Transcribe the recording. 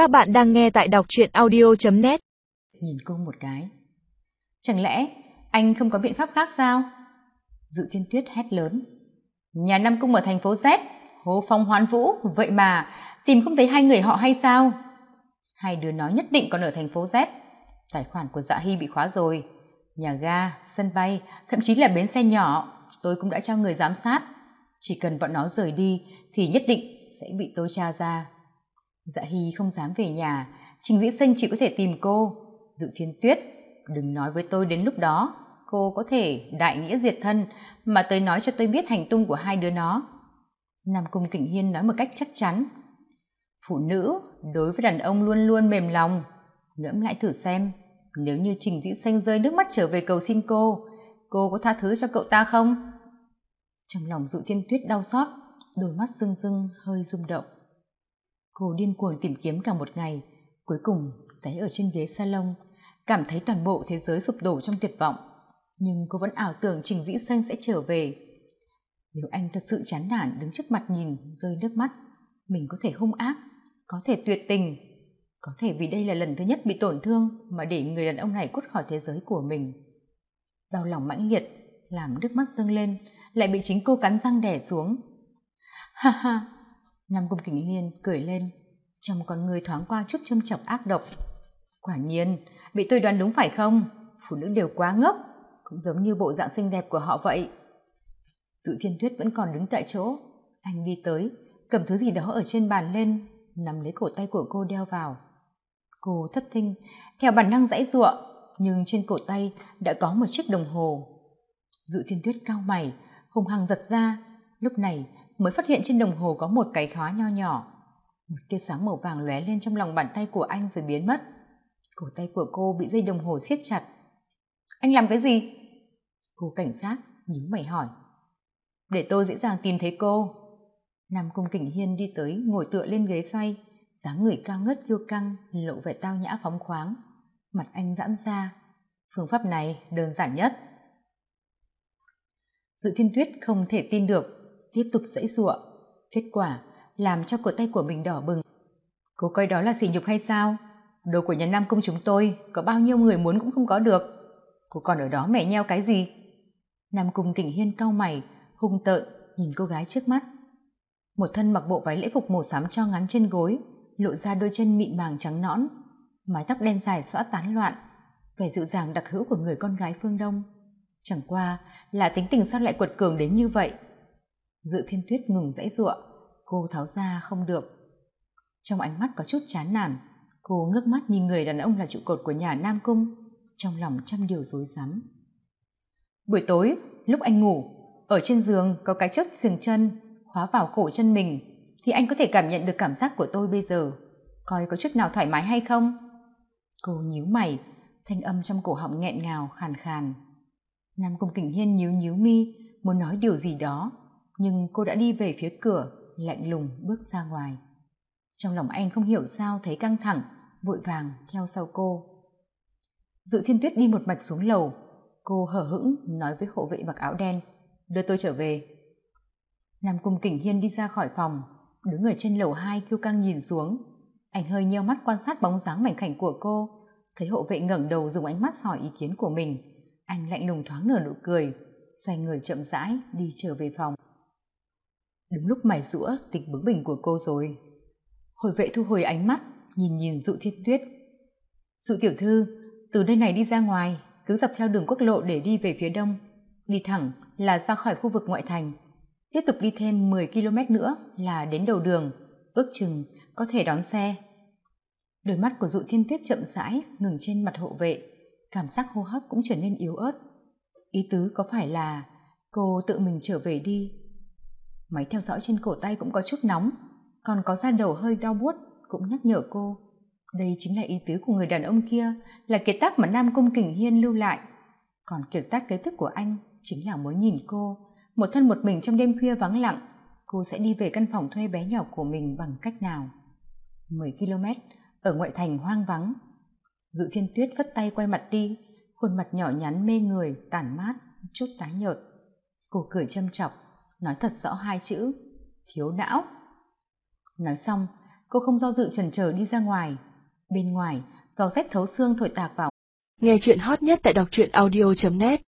Các bạn đang nghe tại đọc truyện audio.net Nhìn cô một cái. Chẳng lẽ anh không có biện pháp khác sao? Dự thiên tuyết hét lớn. Nhà Nam Cung ở thành phố Z, hố phong hoán vũ, vậy mà tìm không thấy hai người họ hay sao? Hai đứa nó nhất định còn ở thành phố Z. Tài khoản của dạ hy bị khóa rồi. Nhà ga, sân bay, thậm chí là bến xe nhỏ, tôi cũng đã cho người giám sát. Chỉ cần bọn nó rời đi thì nhất định sẽ bị tôi tra ra dạ hy không dám về nhà. Trình dĩ sinh chỉ có thể tìm cô. Dự thiên tuyết, đừng nói với tôi đến lúc đó. Cô có thể đại nghĩa diệt thân, mà tới nói cho tôi biết hành tung của hai đứa nó. Nam cung kình hiên nói một cách chắc chắn. Phụ nữ đối với đàn ông luôn luôn mềm lòng. Ngẫm lại thử xem, nếu như trình dĩ xanh rơi nước mắt trở về cầu xin cô cô có tha thứ cho cậu ta không? Trong lòng dụ thiên tuyết đau xót, đôi mắt rưng rưng, hơi rung động cô điên cuồng tìm kiếm cả một ngày, cuối cùng té ở trên ghế salon, cảm thấy toàn bộ thế giới sụp đổ trong tuyệt vọng. Nhưng cô vẫn ảo tưởng trình vĩ xanh sẽ trở về. Nếu anh thật sự chán nản đứng trước mặt nhìn rơi nước mắt, mình có thể hung ác, có thể tuyệt tình, có thể vì đây là lần thứ nhất bị tổn thương mà để người đàn ông này cút khỏi thế giới của mình. Đau lòng mãnh liệt, làm nước mắt dâng lên, lại bị chính cô cắn răng đẻ xuống. Ha ha nam cung kình hiên cười lên. Trong con người thoáng qua chút châm chọc ác độc. Quả nhiên, bị tôi đoán đúng phải không? Phụ nữ đều quá ngốc, cũng giống như bộ dạng xinh đẹp của họ vậy. Dự thiên tuyết vẫn còn đứng tại chỗ. Anh đi tới, cầm thứ gì đó ở trên bàn lên, nắm lấy cổ tay của cô đeo vào. Cô thất thinh, theo bản năng dãy giụa, nhưng trên cổ tay đã có một chiếc đồng hồ. Dự thiên tuyết cao mày hùng hằng giật ra. Lúc này mới phát hiện trên đồng hồ có một cái khóa nho nhỏ. Một tia sáng màu vàng lóe lên trong lòng bàn tay của anh rồi biến mất. Cổ tay của cô bị dây đồng hồ siết chặt. Anh làm cái gì? Cô cảnh sát nhíu mày hỏi. Để tôi dễ dàng tìm thấy cô. Nam cung kình hiên đi tới, ngồi tựa lên ghế xoay. Dáng người cao ngất kiêu căng, lộ vẻ tao nhã phóng khoáng. Mặt anh giãn ra. Phương pháp này đơn giản nhất. Dự thiên tuyết không thể tin được tiếp tục dãy giụa kết quả, làm cho cổ tay của mình đỏ bừng. Cô coi đó là sỉ nhục hay sao? Đồ của nhà nam công chúng tôi, có bao nhiêu người muốn cũng không có được. Cô còn ở đó mẹ nheo cái gì? Nam cung kình hiên cau mày, hung tợn, nhìn cô gái trước mắt. Một thân mặc bộ váy lễ phục màu xám cho ngắn trên gối, lộ ra đôi chân mịn màng trắng nõn, mái tóc đen dài xõa tán loạn, vẻ dịu dàng đặc hữu của người con gái phương đông. Chẳng qua, là tính tình sao lại quật cường đến như vậy? Dự thiên tuyết ngừng dãy giụa cô tháo ra không được. Trong ánh mắt có chút chán nản, cô ngước mắt nhìn người đàn ông là trụ cột của nhà nam cung, trong lòng trăm điều rối rắm. Buổi tối, lúc anh ngủ, ở trên giường có cái chốt xiềng chân, khóa vào cổ chân mình, thì anh có thể cảm nhận được cảm giác của tôi bây giờ. Coi có chút nào thoải mái hay không? Cô nhíu mày, thanh âm trong cổ họng nghẹn ngào, khàn khàn. Nam cung kình hiên nhíu nhíu mi, muốn nói điều gì đó nhưng cô đã đi về phía cửa, lạnh lùng bước ra ngoài. Trong lòng anh không hiểu sao thấy căng thẳng, vội vàng theo sau cô. Dự thiên tuyết đi một mạch xuống lầu, cô hở hững nói với hộ vệ mặc áo đen, đưa tôi trở về. Nam cung kỉnh hiên đi ra khỏi phòng, đứng ở trên lầu hai kêu căng nhìn xuống. Anh hơi nheo mắt quan sát bóng dáng mảnh khảnh của cô, thấy hộ vệ ngẩng đầu dùng ánh mắt hỏi ý kiến của mình. Anh lạnh lùng thoáng nở nụ cười, xoay người chậm rãi đi trở về phòng đúng lúc mài rũa tịch bướng bỉnh của cô rồi. Hồi vệ thu hồi ánh mắt, nhìn nhìn dụ thiên tuyết. Dụ tiểu thư, từ nơi này đi ra ngoài, cứ dọc theo đường quốc lộ để đi về phía đông. Đi thẳng là ra khỏi khu vực ngoại thành. Tiếp tục đi thêm 10 km nữa là đến đầu đường, ước chừng có thể đón xe. Đôi mắt của dụ thiên tuyết chậm rãi ngừng trên mặt hộ vệ, cảm giác hô hấp cũng trở nên yếu ớt. Ý tứ có phải là cô tự mình trở về đi máy theo dõi trên cổ tay cũng có chút nóng. Còn có da đầu hơi đau buốt, cũng nhắc nhở cô. Đây chính là ý tứ của người đàn ông kia, là kiệt tác mà nam cung kình hiên lưu lại. Còn kiệt tác kế tiếp của anh chính là muốn nhìn cô. Một thân một mình trong đêm khuya vắng lặng, cô sẽ đi về căn phòng thuê bé nhỏ của mình bằng cách nào? 10 km ở ngoại thành hoang vắng. Dự thiên tuyết vất tay quay mặt đi, khuôn mặt nhỏ nhắn mê người, tản mát, chút tái nhợt. Cô cười châm chọc nói thật rõ hai chữ. Thiếu não. Nói xong, cô không do dự chần chờ đi ra ngoài. Bên ngoài gió rét thấu xương thổi tạc vào. Nghe chuyện hot nhất tại đọc truyện audio net.